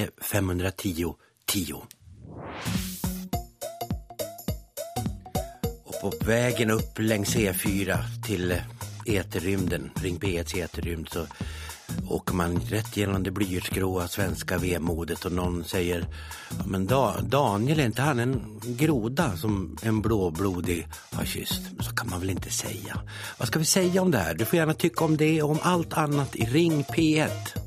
Eh, 510 10. Och på vägen upp längs E4 till eh, eterrymden, Ring P1 eterrymd, så åker man rätt genom det blyertsgråa svenska vemodet och någon säger ja, men da, Daniel, är inte han en groda som en blåblodig har kysst? Så kan man väl inte säga. Vad ska vi säga om det här? Du får gärna tycka om det och om allt annat i Ring P1.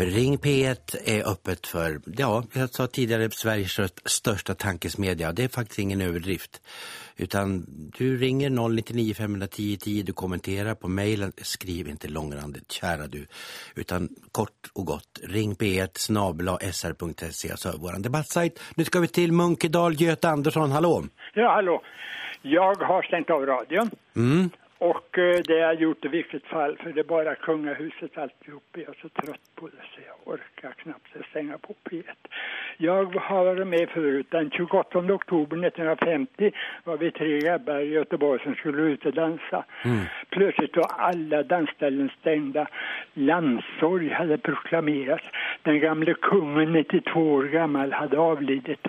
För Ring P1 är öppet för, ja, jag sa tidigare Sveriges största tankesmedja. Det är faktiskt ingen överdrift. Utan du ringer 099 510 10, du kommenterar på mejlen, skriv inte långrandigt, kära du. Utan kort och gott, ring P1 snabla sr.se, alltså vår debattsajt. Nu ska vi till Munkedal, Göte Andersson, hallå! Ja, hallå. Jag har stängt av radion. Mm. Och eh, det har jag gjort i vilket fall, för det är bara kungahuset alltihop. Jag är så trött på det så jag orkar knappt stänga på P1. Jag har varit med förut. Den 28 oktober 1950 var vi tre grabbar i Göteborg som skulle ut och dansa. Plötsligt var alla dansställen stängda. Landssorg hade proklamerats. Den gamle kungen, 92 år gammal, hade avlidit.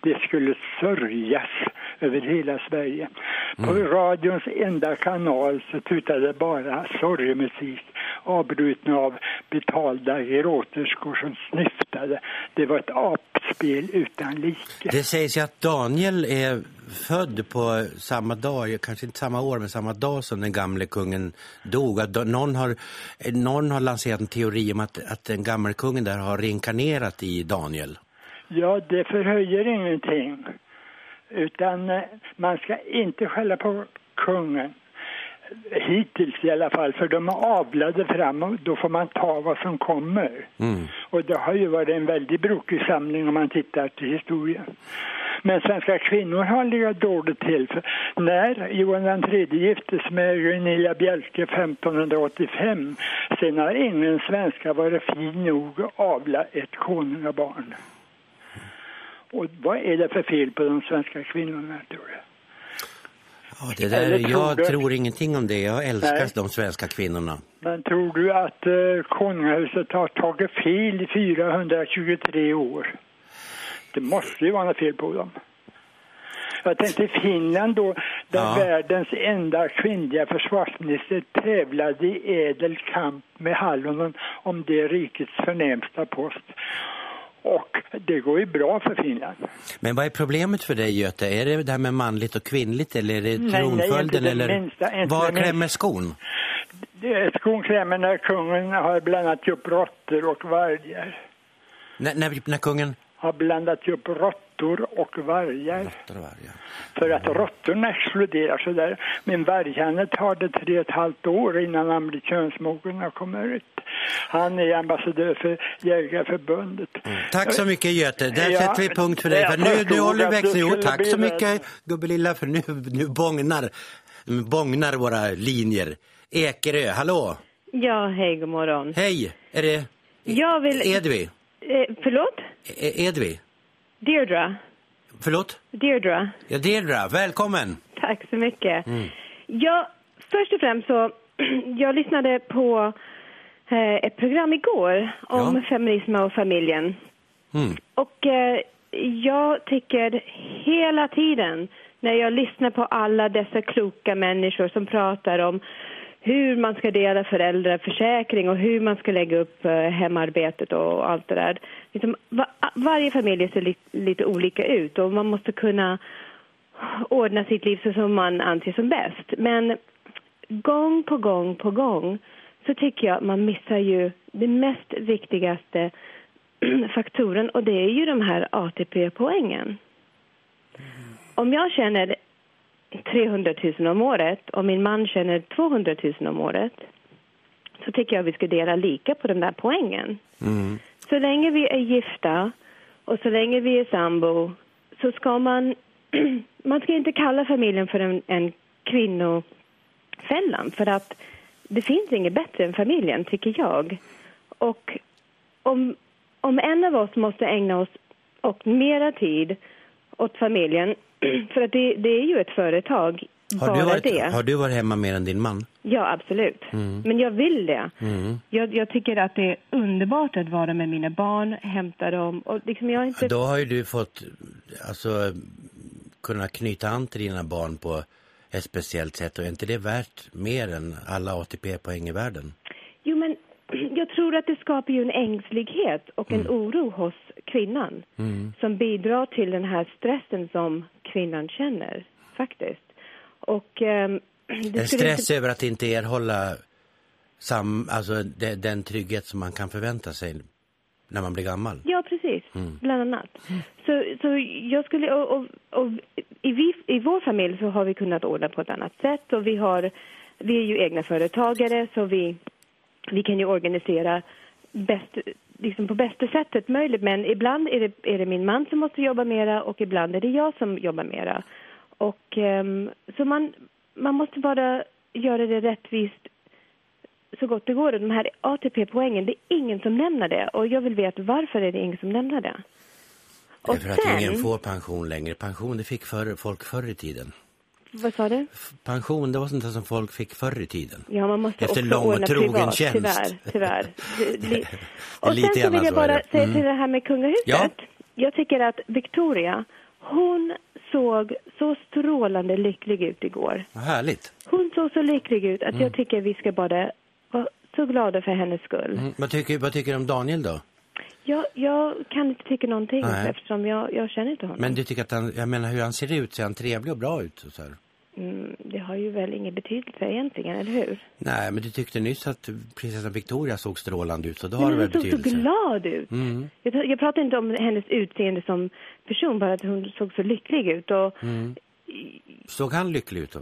Det skulle sörjas över hela Sverige. På radions enda kanal så tutade bara sorgemusik avbruten av betalda gråterskor som snyftade. Det var ett apspel utan like. Det sägs ju att Daniel är född på samma dag, kanske inte samma år, men samma dag som den gamle kungen dog. Att någon, har, någon har lanserat en teori om att, att den gamle kungen där har reinkarnerat i Daniel. Ja, det förhöjer ingenting. Utan eh, man ska inte skälla på kungen. Hittills i alla fall, för de är avlade fram och då får man ta vad som kommer. Mm. Och det har ju varit en väldigt brokig samling om man tittar till historien. Men svenska kvinnor har legat dåligt till. För när Johan III gifte sig med Gunilla Bjelke 1585 sen har ingen svenska varit fin nog att avla ett konungabarn. Och vad är det för fel på de svenska kvinnorna tror du? Ja, det där, tror jag du- tror ingenting om det. Jag älskar Nej. de svenska kvinnorna. Men tror du att eh, konungahuset har tagit fel i 423 år? Det måste ju vara något fel på dem. Jag tänkte Finland då, där Ja. världens enda kvinnliga försvarsminister tävlade i ädel kamp med Hallonen om det rikets förnämsta post. Och det går ju bra för Finland. Men vad är problemet för dig Göte? Är det det här med manligt och kvinnligt eller är det tronföljden? eller minsta, Var klämmer skon? Skon klämmer när kungen har blandat upp råttor och vargar. När, när, när kungen... Har blandat upp råttor och vargar. För att råttorna exploderar sådär. Men varghanne tar det tre och ett halvt år innan han blir könsmogen och kommer ut. Han är ambassadör för Jägarförbundet. Tack så mycket Göte. Där Ja, sätter vi punkt för dig. jag För nu, nu håller du växeln. Jo, tack så mycket gubbelilla för nu, nu bångnar, bångnar våra linjer. Ekerö, hallå? Ja, hej, god morgon. Hej, är det Jag vill... Edvi? Eh, förlåt? E- Edvi? Deirdre. Förlåt? Deirdre. Ja, Deirdre, välkommen. Tack så mycket. Mm. Ja, först och främst så, jag lyssnade på ett program igår om feminism och familjen. Mm. Och eh, jag tycker hela tiden när jag lyssnar på alla dessa kloka människor som pratar om hur man ska dela föräldraförsäkring och hur man ska lägga upp eh, hemarbetet och allt det där. Liksom, va, varje familj ser li, lite olika ut och man måste kunna ordna sitt liv så som man anser som bäst. Men gång på gång på gång så tycker jag att man missar ju det mest viktigaste faktoren och det är ju de här ATP-poängen. Om jag tjänar 300 000 om året och min man tjänar 200 000 om året så tycker jag vi ska dela lika på den där poängen. Mm. Så länge vi är gifta och så länge vi är sambo så ska man... man ska inte kalla familjen för en, en kvinnofällan för att det finns inget bättre än familjen, tycker jag. Och om, om en av oss måste ägna oss och mera tid åt familjen för att det, det är ju ett företag Har bara du, varit, det. har du varit hemma mer än din man? Ja, absolut. Mm. Men jag vill det. Mm. Jag, jag tycker att det är underbart att vara med mina barn, hämta dem. Och liksom jag inte... Då har ju du fått alltså, kunna knyta an till dina barn på ett speciellt sätt. Och är inte det värt mer än alla ATP-poäng i världen? Jo, men jag tror att det skapar ju en ängslighet och en oro hos kvinnan Mm. som bidrar till den här stressen som kvinnan känner, faktiskt. Och det En stress inte... över att inte erhålla sam, alltså, de, den trygghet som man kan förvänta sig när man blir gammal. Ja, precis. Bland annat. Så, så jag skulle... Och, och, och i, vi, I vår familj så har vi kunnat ordna på ett annat sätt och vi har... Vi är ju egna företagare så vi, vi kan ju organisera bäst, liksom på bästa sättet möjligt. Men ibland är det, är det min man som måste jobba mera och ibland är det jag som jobbar mera. Och ehm, så man, man måste bara göra det rättvist så gott det går. Och de här ATP-poängen, det är ingen som nämner det. Och jag vill veta varför är det ingen som nämner det. Det är Och för att sen, ingen får pension längre. Pension det fick förr, folk förr i tiden. vad sa du? Pension det var sånt som folk fick förr i tiden. Ja, man måste Efter också lång och trogen privat, tjänst. tyvärr. tyvärr. Det- Det och sen så vill jag bara säga Mm. till det här med kungahuset. Ja. Jag tycker att Victoria, hon såg så strålande lycklig ut igår. Vad härligt. Hon såg så lycklig ut att jag tycker vi ska bara så glada för hennes skull. Mm. Vad, tycker, vad tycker du om Daniel då? Jag, jag kan inte tycka någonting Nej. eftersom jag, jag känner inte honom. Men du tycker att han, jag menar hur han ser ut, ser han trevlig och bra ut? Och så här? Mm, det har ju väl ingen betydelse egentligen, eller hur? Nej, men du tyckte nyss att prinsessan Victoria såg strålande ut, så då har det hon väl såg så betydelse. glad ut. Mm. Jag, jag pratar inte om hennes utseende som person, bara att hon såg så lycklig ut. Och Mm. Såg han lycklig ut då?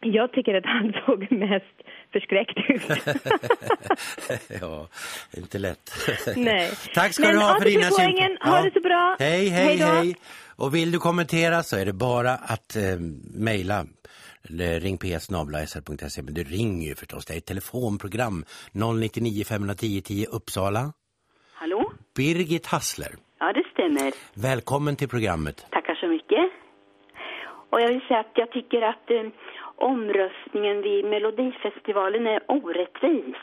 Jag tycker att han såg mest förskräckt ut. ja, inte lätt. Nej. Tack ska Men du ha för dina ATP-poängen, ha det så bra. Hej, hej, Hej. Och vill du kommentera så är det bara att eh, mejla eller ring ps.se men du ringer ju förstås, det är ett telefonprogram 099 510 10 Uppsala. Hallå? Birgit Hassler, Ja, det stämmer. välkommen till programmet. Tackar så mycket. Och jag vill säga att jag tycker att eh, omröstningen vid Melodifestivalen är orättvis.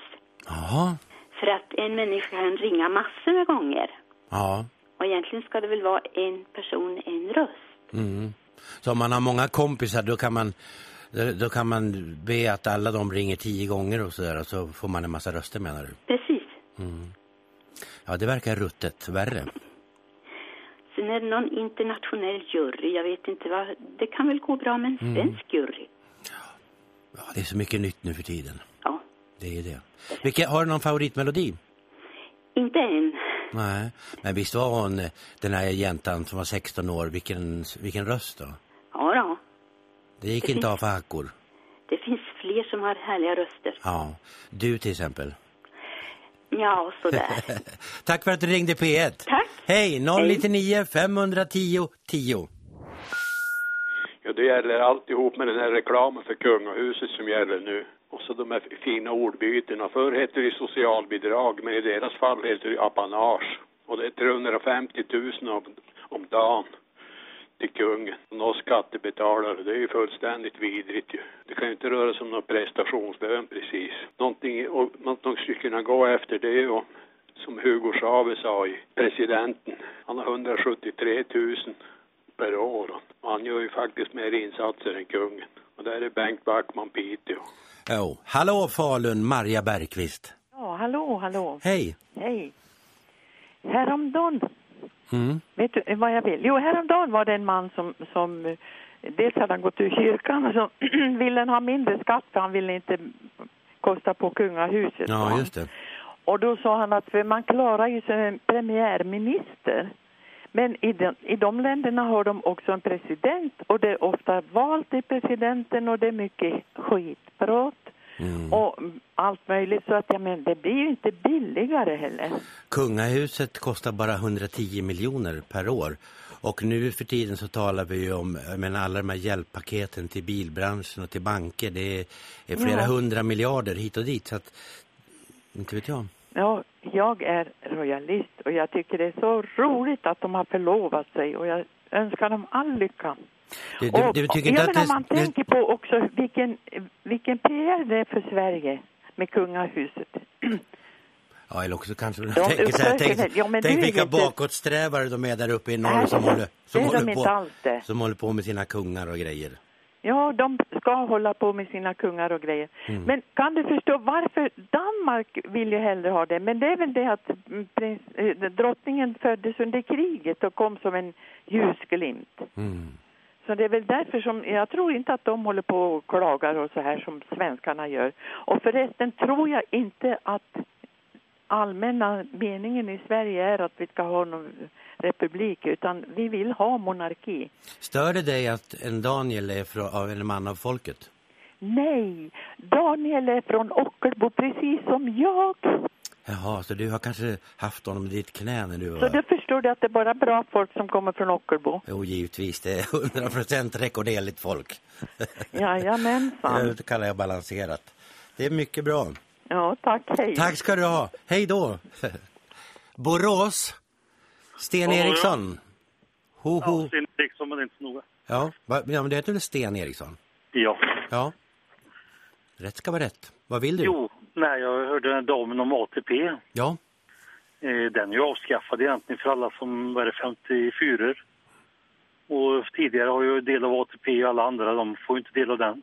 Jaha, För att en människa kan ringa massor med gånger. ja. Och egentligen ska det väl vara en person, en röst. Mm. Så om man har många kompisar då kan man då, kan man be att alla de ringer tio gånger och sådär och så får man en massa röster menar du? Precis. Ja, det verkar ruttet, värre. Sen är det någon internationell jury. Jag vet inte vad... Det kan väl gå bra med en svensk jury. Ja, det är så mycket nytt nu för tiden. Ja. Det är det. Vilka, har du någon favoritmelodi? Inte än. Nej, men visst var hon eh, den här jäntan som var 16 år, vilken, vilken röst då? Ja då. Det gick inte av för hackor. Det finns fler som har härliga röster. Ja, du till exempel. Ja, sådär. Tack för att du ringde P1. Tack. Hej, 099 510 10. Det gäller alltihop med den här reklamen för kungahuset som gäller nu. Och så de här fina ordbytena. Förr hette det socialbidrag, men i deras fall heter det apanage. Och det är 350 000 om, om dagen till kungen. Och skattebetalare, det är ju fullständigt vidrigt ju. Det kan ju inte röra sig om någon prestationslön precis. Någonting, och, någonting skulle kunna gå efter det är ju som Hugo Chavez sa i presidenten. Han har 173 000 per år. Och han gör ju faktiskt mer insatser än kungen. Och där är Bengt Backman Piteå. Jo, hallå Falun, Maria Bergqvist. Ja, hallå, hallå. Hej. Hej. Häromdagen, Mm. vet du vad jag vill? Jo, häromdagen var det en man som, som dels hade han gått ur kyrkan och så ville han ha mindre skatt för han ville inte kosta på kungahuset. Ja, just det. Och då sa han att man klarar ju sig en premiärminister. Men i de, i de länderna har de också en president och det är ofta val till presidenten och det är mycket skitprat Mm. och allt möjligt. Så att jag men, det blir ju inte billigare heller. Kungahuset kostar bara 110 miljoner per år. Och nu för tiden så talar vi ju om menar, alla de här hjälppaketen till bilbranschen och till banker. Det är, är flera Ja. hundra miljarder hit och dit. Så att, inte vet jag. Ja, jag är royalist och jag tycker det är så roligt att de har förlovat sig och jag önskar dem all lycka. Du, du, du tycker inte att det... man det- tänker på också vilken, vilken PR det är för Sverige med kungahuset. Ja, eller också kanske de tänker så här, tänk, Ja, tänk vilka inte- bakåtsträvare de är där uppe i norr Nej, som håller, som, håller på, som håller på med sina kungar och grejer. Ja, de ska hålla på med sina kungar och grejer. Mm. Men kan du förstå varför Danmark vill ju hellre ha det? Men det är väl det att prins, eh, drottningen föddes under kriget och kom som en ljusglimt. Mm. Så det är väl därför som, jag tror inte att de håller på och klagar och så här som svenskarna gör. Och förresten tror jag inte att allmänna meningen i Sverige är att vi ska ha någon republik utan vi vill ha monarki. Stör det dig att en Daniel är från, av en man av folket? Nej, Daniel är från Ockelbo precis som jag. Jaha, så du har kanske haft honom i ditt knä när du var... Så då förstår du att det är bara bra folk som kommer från Ockelbo. Jo, givetvis. Det är 100 procent rekorderligt folk. Jajamensan. Det kallar jag balanserat. Det är mycket bra. Ja, tack. Hej. Tack ska du ha. Hej då. Borås. Sten Ja, ja. Eriksson. Ho, Ja, ho. Sten Eriksson, men inte så noga. Ja, ja, men det heter väl Sten Eriksson? Ja. Ja. Rätt ska vara rätt. Vad vill du? Jo, nej, jag hörde den damen om ATP. Ja. Eh, Den är ju avskaffad egentligen för alla som är 54 Och tidigare har ju del av ATP och alla andra, de får inte del av den.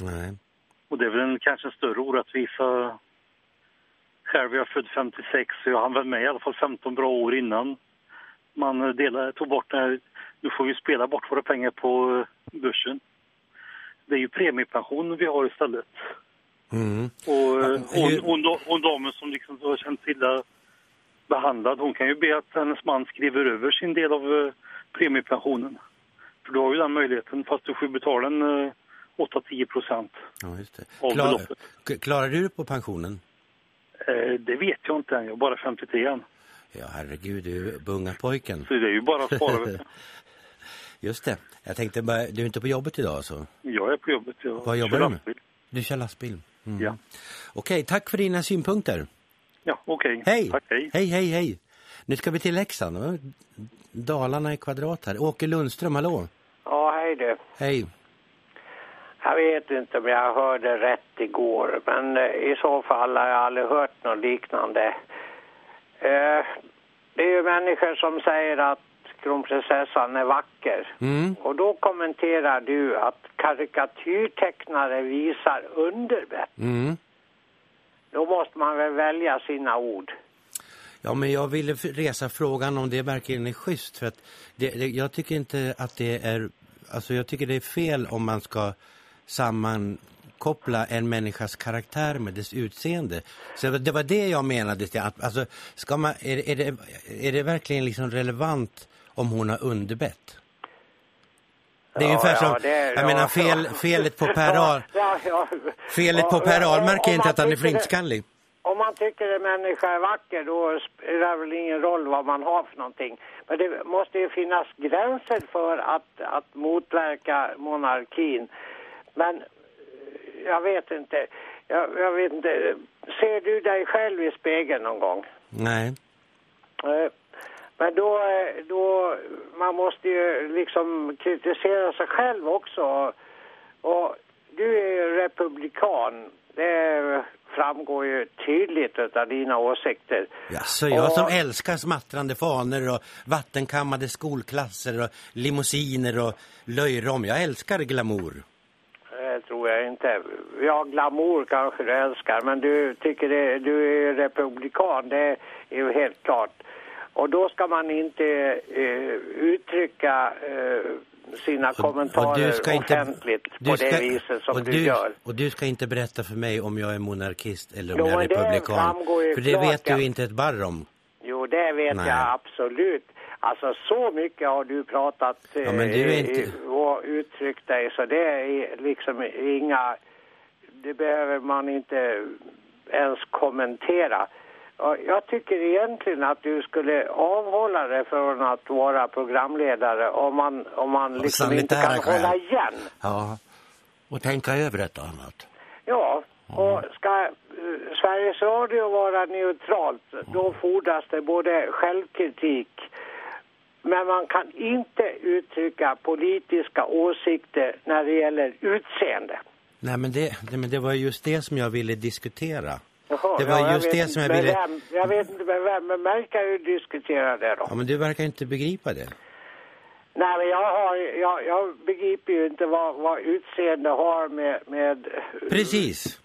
Nej. Och det är väl en, kanske en större orättvisa. Själv är jag född 56 så jag hann väl med i alla fall 15 bra år innan man eh, delade, tog bort det. Nu får vi spela bort våra pengar på eh, börsen. Det är ju premiepension vi har istället. Mm. Och hur- hon, hon damen som liksom har känt sig illa behandlad, hon kan ju be att hennes man skriver över sin del av eh, premiepensionen. För du har ju den möjligheten fast du får betala en eh, 8-10 procent. Ja. Av Klar, beloppet. klarar du det på pensionen? Eh, det vet jag inte än, jag är bara 53 än. Ja, herregud, du är bunga pojken. Så det är ju bara att spara. Just det. Jag tänkte bara, du är inte på jobbet idag så? jag är på jobbet. Jag Vad jobbar du med? lastbil. Du kör lastbil? Mm. Ja. Okej, tack för dina synpunkter. Ja, okej. Hej! Tack, hej. Hej, hej, hej. Nu ska vi till Leksand. Dalarna i kvadrat här. Åke Lundström, hallå. Ja, hej du. Hej. Jag vet inte om jag hörde rätt igår, men eh, i så fall har jag aldrig hört något liknande. Eh, det är ju människor som säger att kronprinsessan är vacker. Mm. Och då kommenterar du att karikatyrtecknare visar underbett. Mm. Då måste man väl välja sina ord. Ja, men jag ville resa frågan om det verkligen är schysst. För att det, det, jag tycker inte att det är... Alltså jag tycker det är fel om man ska sammankoppla en människas karaktär med dess utseende. Så det var det jag menade. Att, alltså, ska man, är, är, det, är det verkligen liksom relevant om hon har underbett? Det är Ja, ungefär ja, som, det- jag ja, menar fel, ja. felet på Per Ja, ja. felet på Ja, Per ja, Ahlmark är inte att han är det- flintskallig. Om man tycker en människa är vacker då spelar det väl ingen roll vad man har för någonting. Men det måste ju finnas gränser för att, att motverka monarkin. Men eh, jag vet inte. Jag, jag vet inte. Ser du dig själv i spegeln någon gång? Nej. Eh, Men då, eh, då, man måste ju liksom kritisera sig själv också. Och du är ju republikan. Det framgår ju tydligt av dina åsikter. Ja, så jag som Och- älskar smattrande faner och vattenkammade skolklasser och limousiner och löjrom. Jag älskar glamour. Tror jag inte. Ja, glamour kanske du älskar, men du tycker det, du är republikan, det är ju helt klart. Och då ska man inte eh, uttrycka eh, sina kommentarer offentligt på det viset som och du, gör. Och du ska inte berätta för mig om jag är monarkist eller om Jo, jag är det republikan. För det klart, vet du inte ett barr om. Jo, det vet Nej. jag absolut. Alltså så mycket har du pratat Ja, men du eh, inte- och uttryckt dig så det är liksom inga... Det behöver man inte ens kommentera. Jag tycker egentligen att du skulle avhålla dig från att vara programledare om man, om man liksom inte kan skäl. hålla igen. Ja. Och tänka över ett annat. Ja, och ska eh, Sveriges Radio vara neutralt, då fordras det både självkritik Men man kan inte uttrycka politiska åsikter när det gäller utseende. Nej, men det, det, men det var just det som jag ville diskutera. Jaha, Det var ja, just det som jag ville- Vem, jag vet inte med vem, men mig kan ju diskutera det då. Ja, men du verkar inte begripa det. Nej, men jag, har, jag, jag begriper ju inte vad, vad utseende har med... med Precis,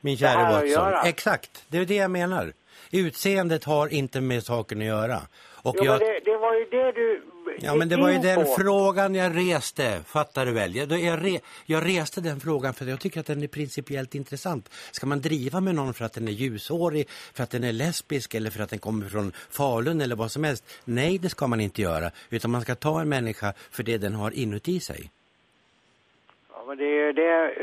min kära Watson. Exakt, det är det jag menar. Utseendet har inte med saken att göra. Och Jo, jag... det, det var ju det du Ja, men det var ju in den på. frågan jag reste, fattar du väl? Jag, jag, re, jag reste den frågan för jag tycker att den är principiellt intressant. Ska man driva med någon för att den är ljusårig, för att den är lesbisk eller för att den kommer från Falun eller vad som helst? Nej, det ska man inte göra. Utan man ska ta en människa för det den har inuti sig. Ja, men det, är ju det,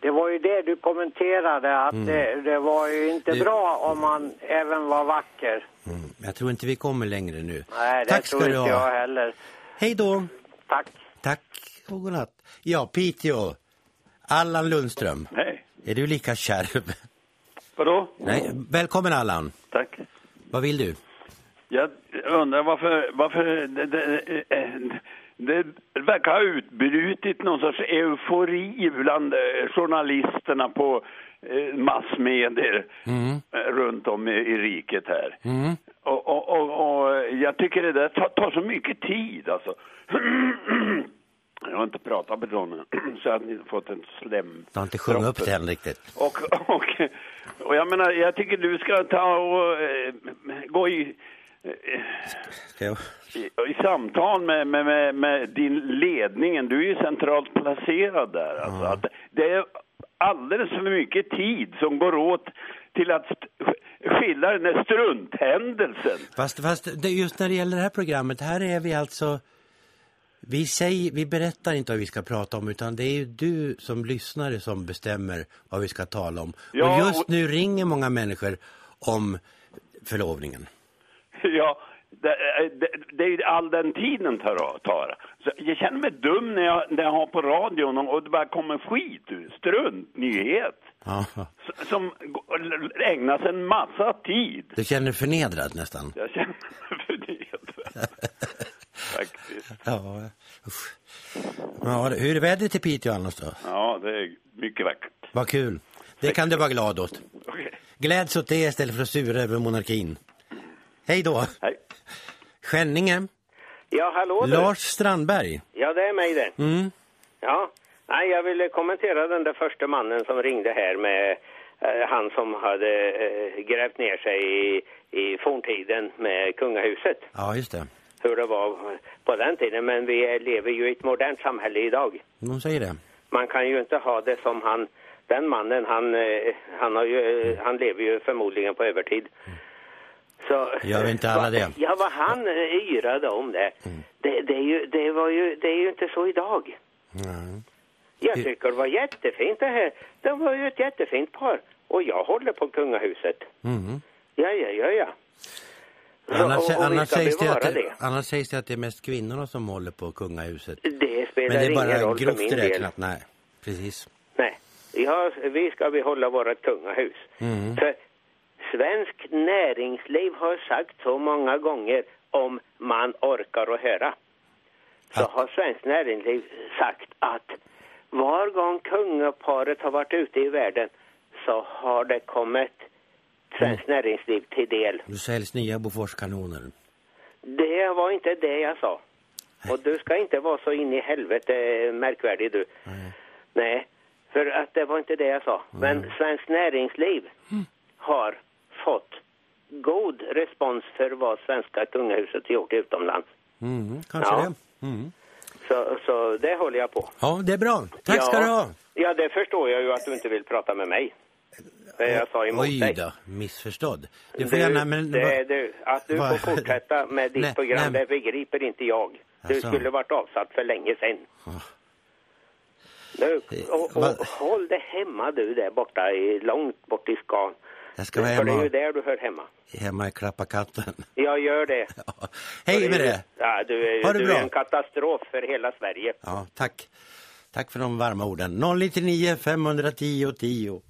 det var ju det du kommenterade, att Mm. det, det var ju inte Det- bra om man även var vacker. Mm. Jag tror inte vi kommer längre nu. Nej, det Tack tror inte ha. jag heller. Hej då. Tack. Tack och godnatt. Ja, Piteå. Allan Lundström. Hej. Är du lika kärv? Vadå? Nej, välkommen Allan. Tack. Vad vill du? Jag undrar varför, varför det, verkar ha utbrutit någon sorts eufori bland eh, journalisterna på eh, massmedier Mm. eh, runt om i, riket här. Mm. Och, och, och, och jag tycker det där tar, tar så mycket tid alltså. Jag har inte pratat med någon så har inte fått en slem. Du har inte sjungit upp den riktigt. Och, och, och jag menar, jag tycker du ska ta och eh, gå i. i, i samtal med, med, med, med din ledningen. Du är ju centralt placerad där. Alltså, att det är alldeles för mycket tid som går åt till att skilja den där strunthändelsen. Fast, fast just när det gäller det här programmet, här är vi alltså... Vi, säger, vi berättar inte vad vi ska prata om utan det är ju du som lyssnare som bestämmer vad vi ska tala om. Ja, och just och- nu ringer många människor om förlovningen. Ja, det, det, det är all den tiden tar. tar. Så jag känner mig dum när jag, när jag har på radion och, det bara kommer skit ur, strunt, nyhet. Ja. Som ägnas en massa tid. Du känner dig förnedrad nästan. Jag känner mig förnedrad. Faktiskt. Ja, usch. ja, hur är vädret i Piteå annars då? Ja, det är mycket vackert. Vad kul. Det kan du vara glad åt. Okej. Gläds åt det istället för att sura över monarkin. Hej då. Hej. Skänninge. Ja, hallå du. Lars Strandberg. Ja, det är mig det. Mm. Ja, nej, jag ville kommentera den där första mannen som ringde här med eh, han som hade eh, grävt ner sig i, i forntiden med kungahuset. Ja, just det. Hur det var på den tiden. Men vi lever ju i ett modernt samhälle idag. De säger det. Man kan ju inte ha det som han, den mannen, han, eh, han, har ju, eh, han lever ju förmodligen på övertid. Så, Gör vi inte alla det? Ja, vad han yrade om det. Det, det, är ju, det, var ju, det är ju inte så idag. Ja. Jag tycker det var jättefint det här. Det var ju ett jättefint par. Och jag håller på kungahuset. Mm. Ja, ja, ja, ja. Så- Annars, och- och annars, sägs det att det, annars sägs det att det är mest kvinnorna som håller på kungahuset. Det spelar Men det är ingen bara roll grovt räknat. Nej, precis. Nej, ja, vi ska behålla vårt kungahus. Mm. För svensk näringsliv har sagt så många gånger om man orkar att höra. Så har svensk näringsliv sagt att var gång kungaparet har varit ute i världen så har det kommit svenskt Mm. näringsliv till del. Du säljs nya Boforskanoner. Det var inte det jag sa. Och du ska inte vara så in i helvete märkvärdig du. Nej. Nej, för att det var inte det jag sa. Men svenskt näringsliv har fått god respons för vad svenska kungahuset gjort utomlands. Mm, kanske Ja. det. Mm. Så, så det håller jag på. Ja, det är bra. Tack ja. ska du ha. Ja, det förstår jag ju att du inte vill prata med mig. Det jag sa emot Oj då, missförstådd. Du får gärna, men... det, du, att du får fortsätta med ditt Nej, program, nej. det begriper inte jag. Du Alltså. skulle varit avsatt för länge sedan. Nu, och, och, vad- håll det hemma du där borta, i, långt bort i skan. Jag ska vara För det är ju hemma, där du hör hemma. hemma i Klappakatten. Jag gör det. Ja. Hej med det. Ja, du är, du bra. är en katastrof för hela Sverige. Ja, tack. Tack för de varma orden. 099 510 10.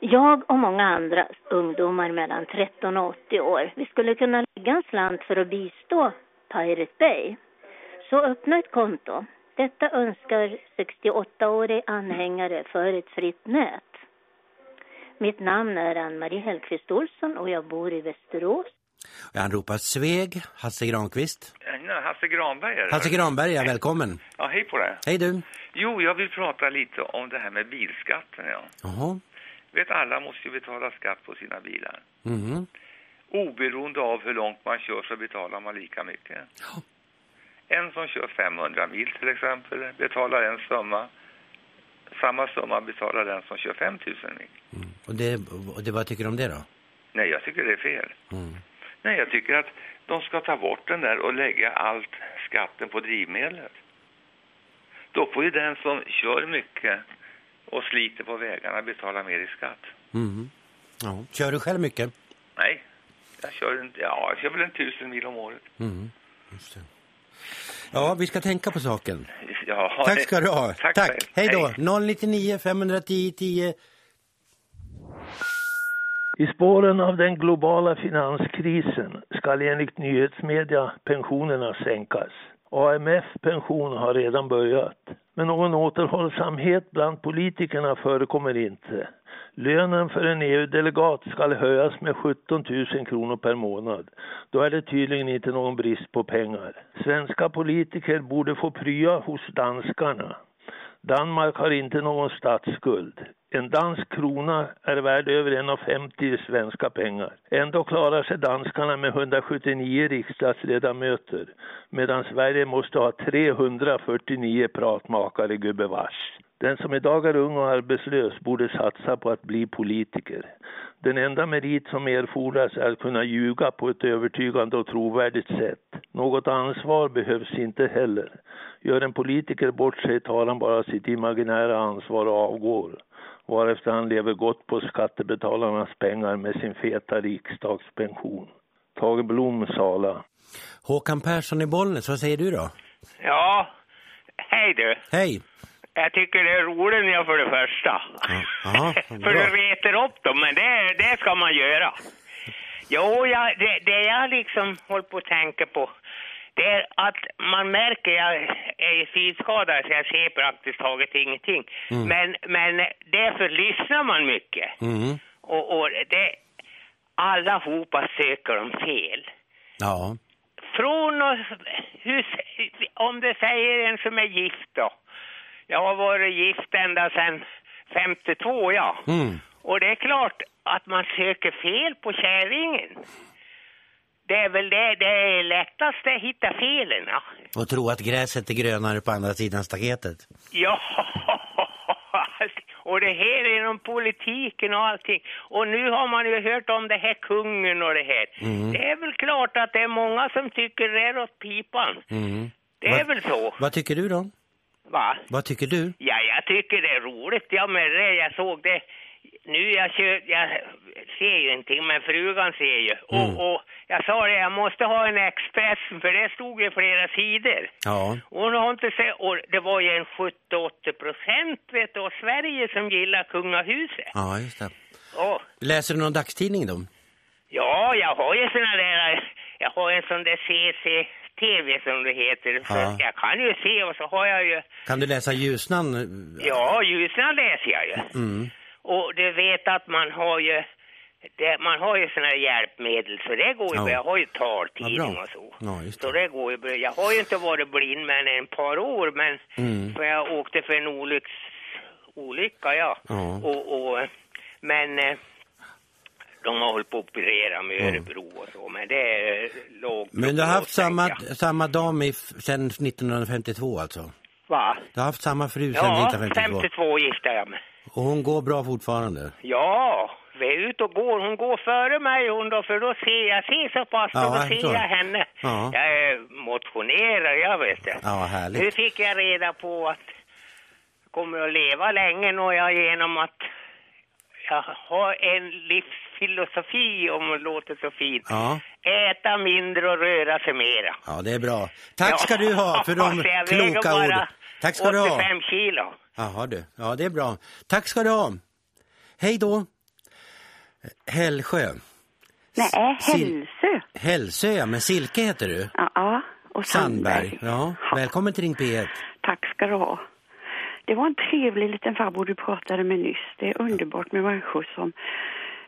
Jag och många andra ungdomar mellan 13 och 80 år, vi skulle kunna lägga en slant för att bistå Pirate Bay. Så öppna ett konto. Detta önskar 68-årig anhängare för ett fritt nät. Mitt namn är Ann-Marie Hellqvist Olsson och jag bor i Västerås. Han ropar Sveg, Hasse Granqvist. Ja, Hasse Granberg är det. Hasse Granberg, ja, välkommen. Ja, hej på dig. Hej du. Jo, jag vill prata lite om det här med bilskatten. Ja. Jaha. Vet, alla måste ju betala skatt på sina bilar. Mhm. Oberoende av hur långt man kör så betalar man lika mycket. Ja. En som kör 500 mil till exempel betalar en summa. Samma summa betalar den som kör 5000 mil. Och det, och det, vad tycker du om det då? Nej, jag tycker det är fel. Mm. Nej, jag tycker att de ska ta bort den där och lägga allt skatten på drivmedlet. Då får ju den som kör mycket och sliter på vägarna betala mer i skatt. Mhm. Ja. Kör du själv mycket? Nej, jag kör, inte, ja, jag kör väl en tusen mil om året. Mhm. Just det. Ja, vi ska tänka på saken. Ja, Tack ska du ha. Tack, Tack. Hej då. 099 510 10. I spåren av den globala finanskrisen ska enligt nyhetsmedia pensionerna sänkas. AMF-pension har redan börjat. Men någon återhållsamhet bland politikerna förekommer inte. Lönen för en EU-delegat ska höjas med 17 000 kronor per månad. Då är det tydligen inte någon brist på pengar. Svenska politiker borde få prya hos danskarna. Danmark har inte någon statsskuld. En dansk krona är värd över 1,50 i svenska pengar. Ändå klarar sig danskarna med 179 riksdagsledamöter medan Sverige måste ha 349 pratmakare gubevars. Den som idag är ung och arbetslös borde satsa på att bli politiker. Den enda merit som erfordras är att kunna ljuga på ett övertygande och trovärdigt sätt. Något ansvar behövs inte heller. Gör en politiker bort sig tar han bara sitt imaginära ansvar och avgår. Varefter han lever gott på skattebetalarnas pengar med sin feta riksdagspension. Tage Blom, Sala. Håkan Persson i Bollnäs, vad säger du då? Ja, hej du. Hej. Jag tycker det är roligt när jag för det första. Ja, för du retar upp dem, men det, det ska man göra. Jo, jag, det, det jag liksom håller på att tänka på, det är att man märker, jag är synskadad så jag ser praktiskt taget ingenting. Mm. Men, men därför lyssnar man mycket. Mm. Och, och det, allihopa söker de fel. Ja. Från och, hur, om det säger en som är gift då. Jag har varit gift ända sedan 52, ja. Mm. Och det är klart att man söker fel på kärringen. Det är väl det, det är lättast att hitta felen, ja. Och tro att gräset är grönare på andra sidan staketet. Ja, och det här är inom politiken och allting. Och nu har man ju hört om det här kungen och det här. Mm. Det är väl klart att det är många som tycker det är åt pipan. Mm. Det är Vad- väl så. Vad tycker du då? Va? Vad tycker du? Ja, jag tycker det är roligt. Ja, men det, jag såg det. Nu jag kör, jag ser ju ingenting, men frugan ser ju. Mm. Och, och jag sa det, jag måste ha en Expressen, för det stod ju flera sidor. Ja. Och hon har inte sett, och det var ju en 70-80 procent vet du, av Sverige som gillar kungahuset. Ja, just det. Och, Läser du någon dagstidning då? ja, jag har ju såna där, jag har en sån där CC-TV som det heter. Så Ja. jag kan ju se och så har jag ju, Kan du läsa Ljusnan? ja, Ljusnan läser jag ju. Mm. Och du vet att man har ju, det, man har ju såna här hjälpmedel så det går ju Ja. bra. Jag har ju Ja, taltidning bra. och så. Ja, just Så det går ju bra. Jag har ju inte varit blind men en par år men Mm. för jag åkte för en olycks, olycka ja. Ja. Och, och, men eh, de har hållit på att operera med Ja. Örebro och så men det är eh, lågt. Men du har haft samma, samma dam i, sedan 1952 alltså? Va? Du har haft samma fru sedan Ja, 1952? 52 gifte jag mig. Och hon går bra fortfarande? Ja, vi är ute och går. Hon går före mig hon då, för då ser jag ser så pass Ja, och då ser jag henne. Ja. Jag är motionerar, jag vet det. Ja, härligt. Nu fick jag reda på att jag kommer att leva länge och jag genom att jag har en livsfilosofi om det låter så fint. Ja. Äta mindre och röra sig mera. Ja, det är bra. Tack ska du ha för de kloka orden. Tack ska du ha. 85 kilo. Jaha du, ja det är bra. Tack ska du ha. Hej då. Hällsjö. Nej, Hälsö. Hälsö, ja, men Silke heter du. Ja, ja. och Sandberg. Sandberg. Ja. Välkommen till Ring P1. Tack ska du ha. Det var en trevlig liten farbror du pratade med nyss. Det är underbart med människor som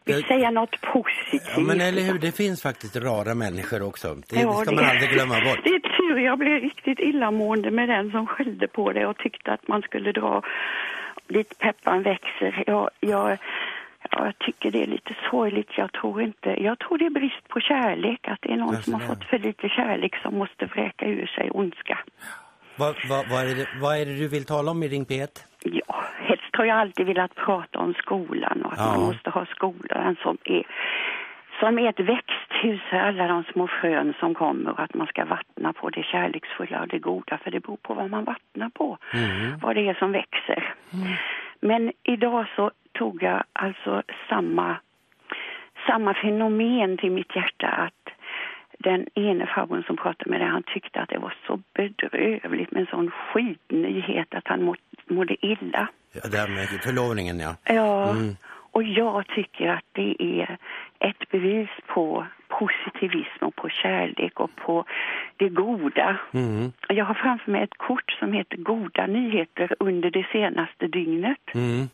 vill Jag- säga något positivt. Ja, men eller hur, det finns faktiskt rara människor också. Det, Ja, ska det- man aldrig glömma bort. Det är tur jag blev riktigt illamående med den som skällde på det och tyckte att man skulle dra dit peppan växer. Jag, jag, jag tycker det är lite sorgligt. Jag tror inte, jag tror det är brist på kärlek. Att det är någon Alltså, som har det- fått för lite kärlek som måste vräka ur sig ondska. Vad, vad, vad, är det, vad är det du vill tala om i Ring P1? Ja, helst har jag alltid velat prata om skolan och att Ja. man måste ha skolan som är som är ett växthus för alla de små frön som kommer och att man ska vattna på det kärleksfulla och det goda för det beror på vad man vattnar på, vad det är som växer. Men idag så tog jag alltså samma, samma fenomen till mitt hjärta att den ene farbrorn som pratade med det, han tyckte att det var så bedrövligt med en sån skitnyhet att han må, mådde illa. Ja, det här med förlovningen, ja. Ja, Mm. och jag tycker att det är ett bevis på positivism och på kärlek och på det goda. Mm. Jag har framför mig ett kort som heter Goda nyheter under det senaste dygnet. Mm.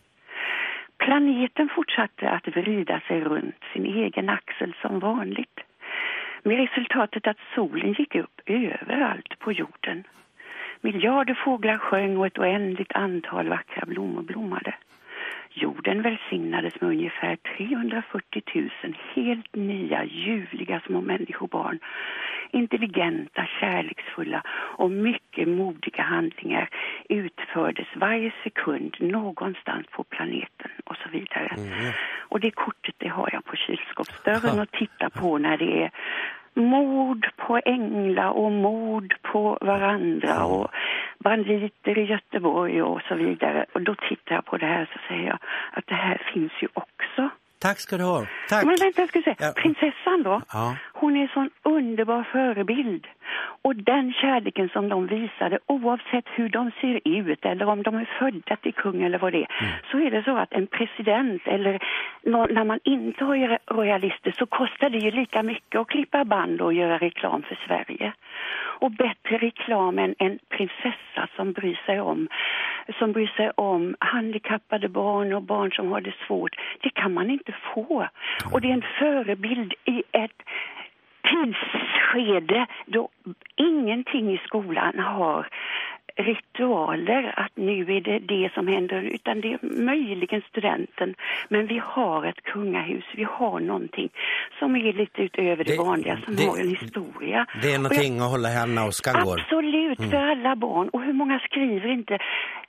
Planeten fortsatte att vrida sig runt sin egen axel som vanligt. Med resultatet att solen gick upp överallt på jorden. Miljarder fåglar sjöng och ett oändligt antal vackra blommor blommade. Jorden välsignades med ungefär 340 000 helt nya, ljuvliga små människobarn. Intelligenta, kärleksfulla och mycket modiga handlingar utfördes varje sekund någonstans på planeten och så vidare. Och det kortet det har jag på kylskåpsdörren och tittar på när det är mord på änglar och mord på varandra och banditer i Göteborg och så vidare. Och då tittar jag på det här så säger jag att det här finns ju också. Tack ska du ha. Tack. Men vänta, jag ska säga. Ja. Prinsessan då? Ja. Hon är en sån underbar förebild. Och den kärleken som de visade, oavsett hur de ser ut eller om de är födda till kung eller vad det är, Mm. så är det så att en president eller när man inte har royalister så kostar det ju lika mycket att klippa band och göra reklam för Sverige. Och bättre reklam än en prinsessa som bryr sig om som bryr sig om handikappade barn och barn som har det svårt. Det kan man inte få. Och det är en förebild i ett tidsskede då ingenting i skolan har ritualer att nu är det det som händer utan det är möjligen studenten men vi har ett kungahus, vi har någonting som är lite utöver det, Det- vanliga som det- har en historia. Det är Och jag- någonting att hålla henne och skangor. Absolut, Mm. för alla barn. Och hur många skriver inte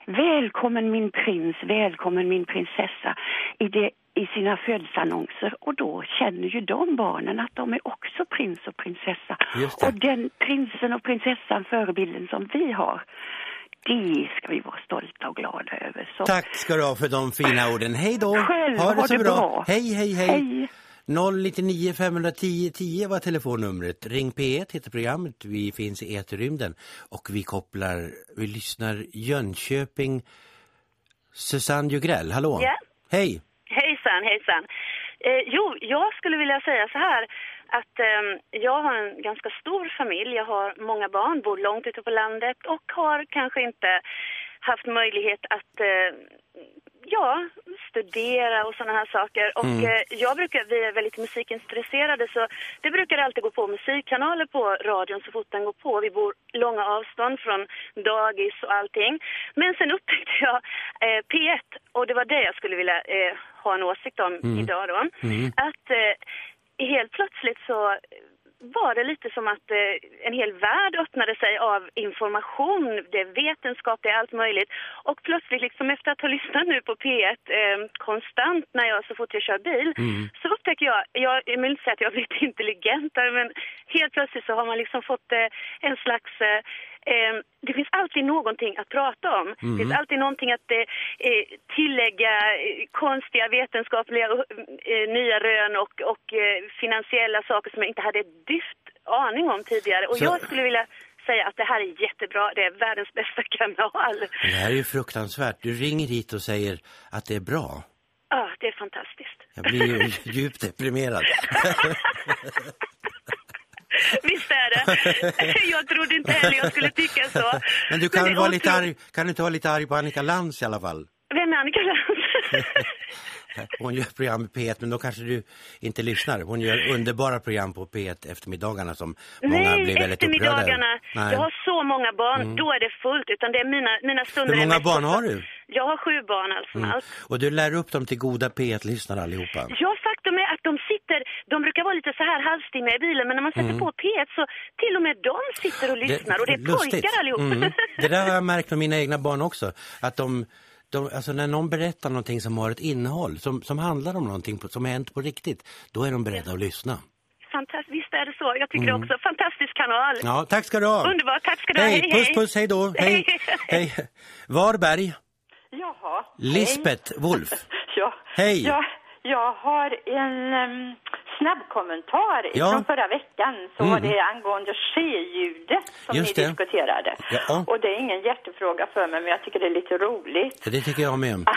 Välkommen min prins, välkommen min prinsessa i, det, i sina födelseannonser. Och då känner ju de barnen att de är också prins och prinsessa. Och den prinsen och prinsessan, förebilden som vi har, det ska vi vara stolta och glada över. Så Tack ska du ha för de fina orden. Hej då! Själv, ha det så det bra. bra. Hej, hej, hej. Hej. 099 510 10 var telefonnumret. Ring P1 heter programmet. Vi finns i eterrymden och vi kopplar, vi lyssnar Jönköping. Susanne Jugrell, hallå. Ja. Hej. Hejsan, hejsan. Eh, jo, jag skulle vilja säga så här att eh, jag har en ganska stor familj. Jag har många barn, bor långt ute på landet och har kanske inte haft möjlighet att eh, ja, studera och sådana här saker. Och Mm. eh, jag brukar, vi är väldigt musikintresserade så det brukar alltid gå på musikkanaler på radion så fort den går på. Vi bor långa avstånd från dagis och allting. Men sen upptäckte jag eh, P1 och det var det jag skulle vilja eh, ha en åsikt om Mm. idag då. Mm. Att eh, helt plötsligt så var det lite som att eh, en hel värld öppnade sig av information, det är vetenskap, det är allt möjligt. Och plötsligt, liksom efter att ha lyssnat nu på P1 eh, konstant när jag, så fort jag kör bil, Mm. så upptäcker jag, jag, jag vill inte säga att jag har blivit intelligentare, men helt plötsligt så har man liksom fått eh, en slags eh, det finns alltid någonting att prata om. Mm. Det finns alltid någonting att eh, eh, tillägga eh, konstiga vetenskapliga eh, nya rön och, och eh, finansiella saker som jag inte hade ett dyft aning om tidigare. Och Så- jag skulle vilja säga att det här är jättebra. Det är världens bästa kanal. Det här är ju fruktansvärt. Du ringer hit och säger att det är bra. Ja, det är fantastiskt. Jag blir ju djupt deprimerad. Visst är det. Jag trodde inte heller jag skulle tycka så. Men du kan, väl vara lite otroligt. arg, kan du inte vara lite arg på Annika Lantz i alla fall? Vem är Annika Lantz? Hon gör program i P1 men då kanske du inte lyssnar. Hon gör underbara program på P1 eftermiddagarna som många Nej, blir väldigt upprörda över. eftermiddagarna. Nej. Jag har så många barn, Mm. då är det fullt. Utan det är mina, mina stunder Hur många barn har du? Jag har sju barn allt som Mm. allt. Och du lär upp dem till goda P1-lyssnare allihopa. Ja, faktum är att de sitter, de brukar vara lite så här halvstimmiga i bilen, men när man sätter Mm. på P1 så till och med de sitter och lyssnar och det är pojkar allihop. Mm. Det där har jag märkt med mina egna barn också. Att de, de, alltså när någon berättar någonting som har ett innehåll, som, som handlar om någonting på, som har hänt på riktigt, då är de beredda att lyssna. Fantastiskt, visst är det så. Jag tycker Mm. också. Fantastisk kanal. Ja, tack ska du ha. Underbart, tack ska du ha. Hej, Hej, puss puss, hej då. Hej, hej. Varberg, Jaha. Lisbeth Wolf. Ja. Hej. Ja, jag har en um, snabb kommentar Ja. från förra veckan. Så Mm. var det angående ske-ljudet som Just ni det. diskuterade. Ja. Och det är ingen hjärtefråga för mig, men jag tycker det är lite roligt. Det tycker jag med.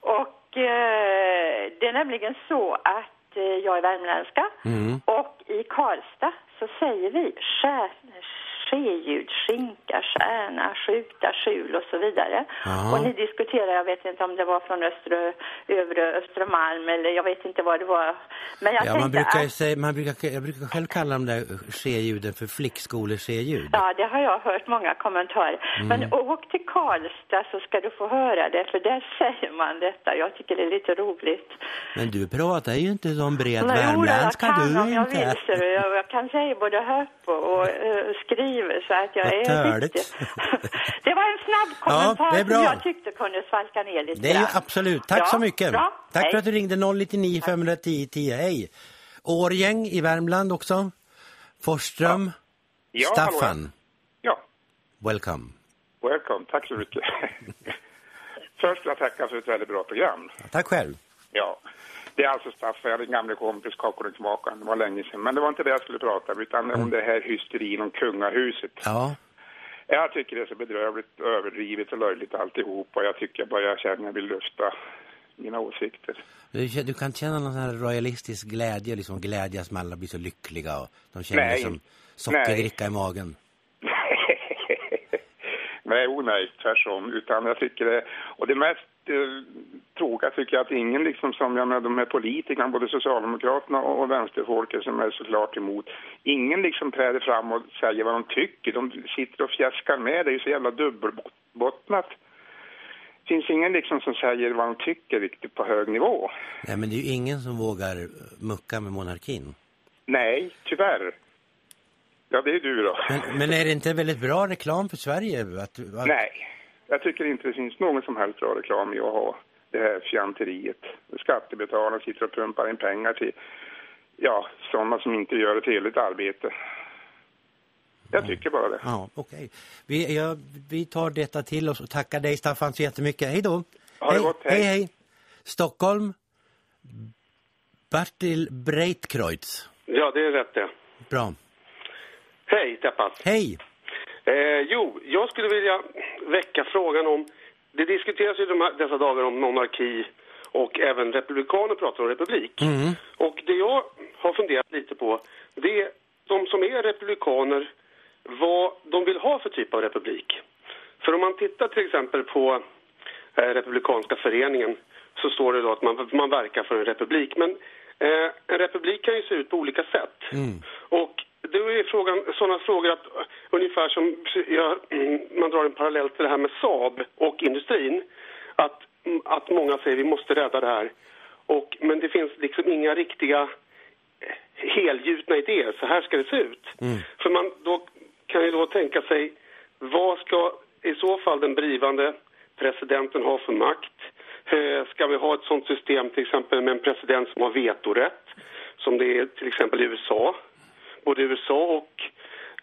Och eh, det är nämligen så att eh, jag är värmländska Mm. och i Karlstad så säger vi skär, skeljud, skinka, kärna, skjuta, skjul och så vidare. Jaha. Och ni diskuterar, jag vet inte om det var från Östra, övre Östermalm eller jag vet inte vad det var. Men jag Ja, man brukar att, säga, man brukar, jag brukar själv kalla de där ske-ljuden för flickskolor-ske-ljud. Ja, det har jag hört många kommentarer. Mm. Men åk till Karlstad så ska du få höra det, för där säger man detta. Jag tycker det är lite roligt. Men du pratar ju inte som bred värmländska kan du om jag inte. vill. Jag, kan säga både höpp och, och eh, skriver så att jag Vad är törligt. riktigt- Det var en snabb Ja, kommentar bra. som jag tyckte kunde svalka ner lite Det är ju absolut. Tack Ja, så mycket. Bra. Tack Hej. för att du ringde 099 510 10. Hej. Årgäng i Värmland också. Forsström. Ja, Staffan. hallå. Ja. Welcome. Welcome, tack så mycket. Först vill jag tacka för ett väldigt bra program. Tack själv. Ja, det är alltså Staffan, en gamle kompis, Kakolungsmakaren, det var länge sedan. Men det var inte det jag skulle prata om, utan om det här hysterin om kungahuset. Ja. Jag tycker det är så bedrövligt, överdrivet och löjligt alltihop och jag tycker bara jag känner jag vill lufta mina åsikter. Du, du kan känna någon här royalistisk glädje, liksom glädjas med alla blir så lyckliga och de känner Nej. som sockerdricka i magen. Nej, nej, tvärtom. Utan jag tycker det, och det mest tråkiga tycker jag att ingen liksom som, jag menar, de här politikerna, både Socialdemokraterna och, vänsterfolket som är så klart emot, ingen liksom träder fram och säger vad de tycker. De sitter och fjäskar med, det är ju så jävla dubbelbottnat. Det finns ingen liksom som säger vad de tycker riktigt på hög nivå. Nej, men det är ju ingen som vågar mucka med monarkin. Nej, tyvärr. Ja, det är du då. Men, men är det inte väldigt bra reklam för Sverige? Att, att, Nej, jag tycker inte det finns någon som helst bra reklam i att ha det här fjanteriet. Skattebetalarna sitter och pumpar in pengar till ja, sådana som inte gör ett heligt arbete. Jag tycker bara det. Ja, okej. Vi, ja, vi tar detta till oss och tackar dig Staffan så jättemycket. Hej då. Ha det gott, hej. hej, hej. Stockholm. Bertil Breitkreutz. Ja, det är rätt det. Bra. Hej, Teppas. Hej. Eh, jo, jag skulle vilja väcka frågan om... Det diskuteras ju de här, dessa dagar om monarki och även republikaner pratar om republik. Mm. Och det jag har funderat lite på, det är de som är republikaner, vad de vill ha för typ av republik. För om man tittar till exempel på eh, Republikanska föreningen så står det då att man, man verkar för en republik. Men eh, en republik kan ju se ut på olika sätt. Och det är frågan, sådana frågor att ungefär som ja, mm, man drar en parallell till det här med Saab och industrin. Att, mm, att många säger vi måste rädda det här. Och, men det finns liksom inga riktiga eh, helgjutna idéer. Så här ska det se ut. För man då kan ju då tänka sig vad ska i så fall den blivande presidenten ha för makt? Eh, Ska vi ha ett sånt system till exempel med en president som har vetorätt som det är till exempel i USA? Både USA och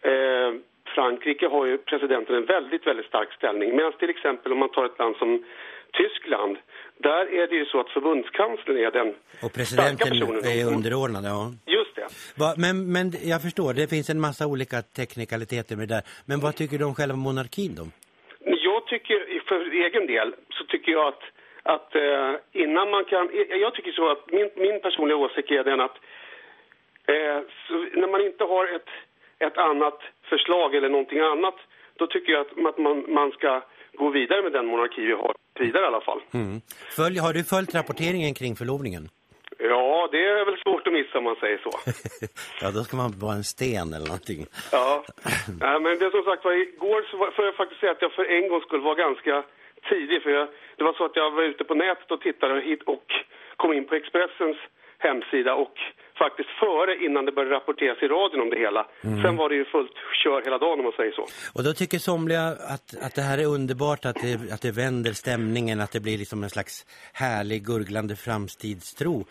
eh, Frankrike har ju presidenten en väldigt, väldigt stark ställning. Medan till exempel om man tar ett land som Tyskland, där är det ju så att förbundskanslern är den Och presidenten personen. är underordnad, ja. Just det. Va, men, men jag förstår, det finns en massa olika teknikaliteter med det där. Men vad tycker om själva monarkin då? Jag tycker, för egen del, så tycker jag att, att eh, innan man kan... Jag tycker så att min, min personliga åsikt är den att eh, när man inte har ett ett annat förslag eller någonting annat, då tycker jag att man, man ska gå vidare med den monarki vi har vidare i alla fall. Mm. Följ, har du följt rapporteringen kring förlovningen? Ja, det är väl svårt att missa om man säger så. ja, då ska man vara en sten eller någonting. Ja, Nej, men det som sagt var, igår så får jag faktiskt säga att jag för en gång skulle vara ganska tidig. För jag, det var så att jag var ute på nätet och tittade hit och kom in på Expressens hemsida och faktiskt före innan det började rapporteras i radion om det hela. Mm. Sen var det ju fullt kör hela dagen om man säger så. Och då tycker somliga att, att det här är underbart, att det, att det vänder stämningen, att det blir liksom en slags härlig, gurglande framtidstro.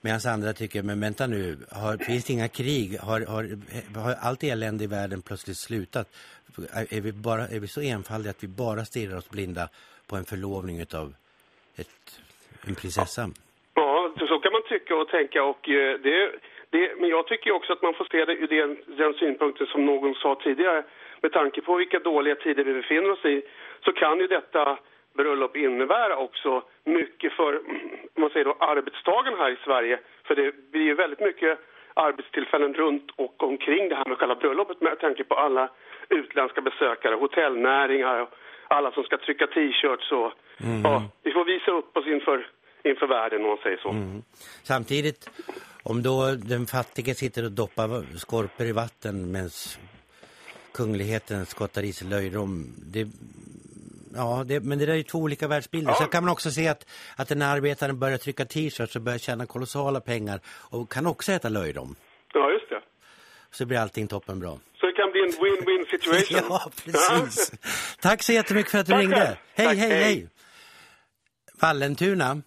Medan andra tycker, men vänta nu, har, finns det inga krig? Har, har, har allt elände i världen plötsligt slutat? Är, vi bara, är vi så enfaldiga att vi bara stirrar oss blinda på en förlovning av ett, en prinsessa? Ja man tycka och tänka och eh, det, det, men jag tycker också att man får se det ur den, den synpunkten som någon sa tidigare. Med tanke på vilka dåliga tider vi befinner oss i så kan ju detta bröllop innebära också mycket för man säger då, arbetstagarna här i Sverige. För det blir ju väldigt mycket arbetstillfällen runt och omkring det här med själva bröllopet med tanke på alla utländska besökare, hotellnäringar och alla som ska trycka t-shirts och mm. ja, vi får visa upp oss inför inför världen om man säger så. Mm. Samtidigt, om då den fattige sitter och doppar skorpor i vatten medan kungligheten skottar i sig löjrom, det, ja, det, men det där är ju två olika världsbilder. Ja. Så kan man också se att, att den arbetaren börjar trycka t-shirts och börjar tjäna kolossala pengar och kan också äta löjrom. Ja, just det. Så blir allting toppen bra. Så det kan bli en win-win situation. ja, precis. Tack så jättemycket för att du Tack ringde. Hej, Tack, hej, hej, hej. Vallentuna.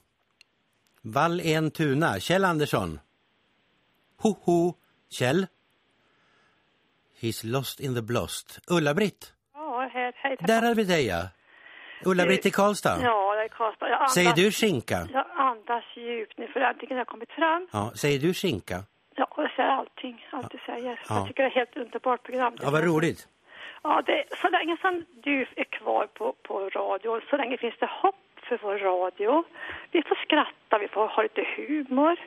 Vallentuna. Kjell Andersson. Ho, ho. Kjell. He's lost in the blast. Ulla-Britt. Ja, hej, hej. Där har vi dig, ja. Ulla-Britt i Karlstad. Ja, det är Karlstad. Andas, säger du skinka? Jag andas djupt nu för antingen har kommit fram. Ja, säger du skinka? Ja, jag säger allting. Allt du säger. Ja. Jag tycker det är helt underbart program. Ja, vad roligt. Ja, det, så länge som du är kvar på, på radio, så länge finns det hopp för vår radio. Vi får skratta, vi får ha lite humor.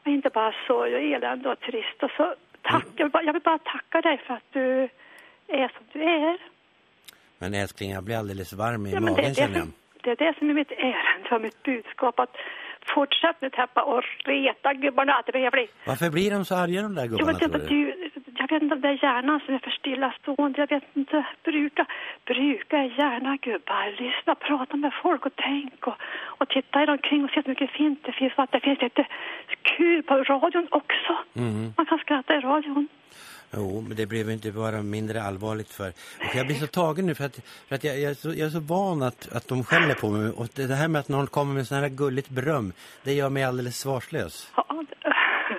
Och inte bara sorg och elände och trist. Och så tack, jag, vill bara, jag vill bara tacka dig för att du är som du är. Men älskling, jag blir alldeles varm i ja, magen det, känner jag. Det är det som är mitt ärende och mitt budskap. Att fortsätt nu täppa och reta gubbarna att det blir Varför blir de så arga de där gubbarna? Jag vet, inte, du, jag vet inte om det är hjärnan som är för stillastående. Jag vet inte. Brukar, brukar gärna gubbar lyssna, prata med folk och tänk och, och titta i omkring och se hur mycket fint det finns. Att det finns lite kul på radion också. Mm. Man kan skratta i radion. Jo, men det blev inte bara mindre allvarligt för. Och jag blir så tagen nu för att, för att jag, jag, är så, jag är så van att, att de skäller på mig. Och det här med att någon kommer med sån här gulligt beröm, det gör mig alldeles svarslös. Ja,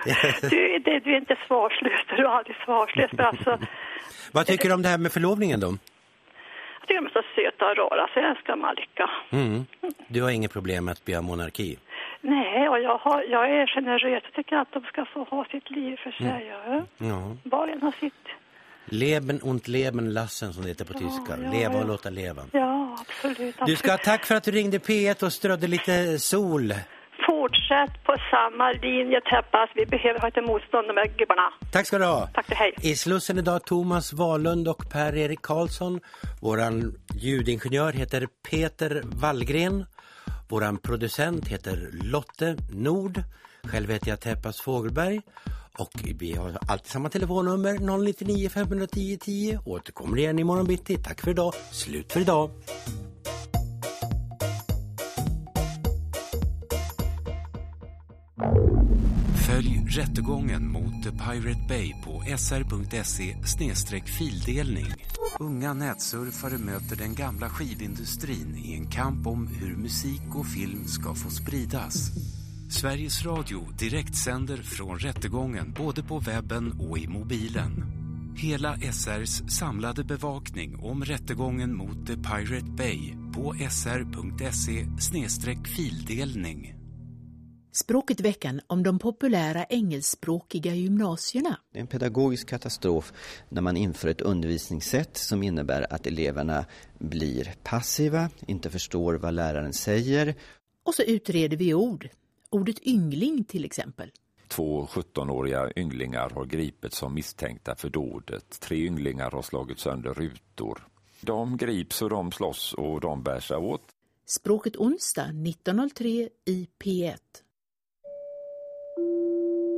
du, det, du är inte svarslös, du är aldrig svarslös. Alltså, Vad tycker du om det här med förlovningen då? Jag tycker de är så söta och rara, så jag älskar Malika. Mm. Du har inget problem med att bli monarki? Nej, och jag, har, jag är generös. Jag tycker att de ska få ha sitt liv för sig. Mm. Ja. Var en har sitt. Leben und leben lassen som det heter på ja, tyska. Ja, leva och låta leva. Ja, absolut, absolut. Du ska ha tack för att du ringde P1 och strödde lite sol. Fortsätt på samma linje täppas. Vi behöver ha lite motstånd med gubbarna. Tack ska du ha. Tack till hej. I Slussen idag Thomas Wahlund och Per-Erik Karlsson. Våran ljudingenjör heter Peter Wallgren. Våran producent heter Lotte Nord. Själv heter jag Teppas Fågelberg. Och vi har alltid samma telefonnummer 099 510 10. Återkommer igen imorgon bitti. Tack för idag. Slut för idag. Följ rättegången mot The Pirate Bay på sr.se fildelning. Unga nätsurfare möter den gamla skivindustrin i en kamp om hur musik och film ska få spridas. Sveriges Radio direktsänder från rättegången både på webben och i mobilen. Hela SRs samlade bevakning om rättegången mot The Pirate Bay på sr.se fildelning. Språket veckan om de populära engelskspråkiga gymnasierna. Det är en pedagogisk katastrof när man inför ett undervisningssätt som innebär att eleverna blir passiva, inte förstår vad läraren säger. Och så utreder vi ord. Ordet yngling till exempel. Två 17-åriga ynglingar har gripits som misstänkta för dådet. Tre ynglingar har slagit sönder rutor. De grips och de slåss och de bär sig åt. Språket onsdag 19.03 i P1. うん。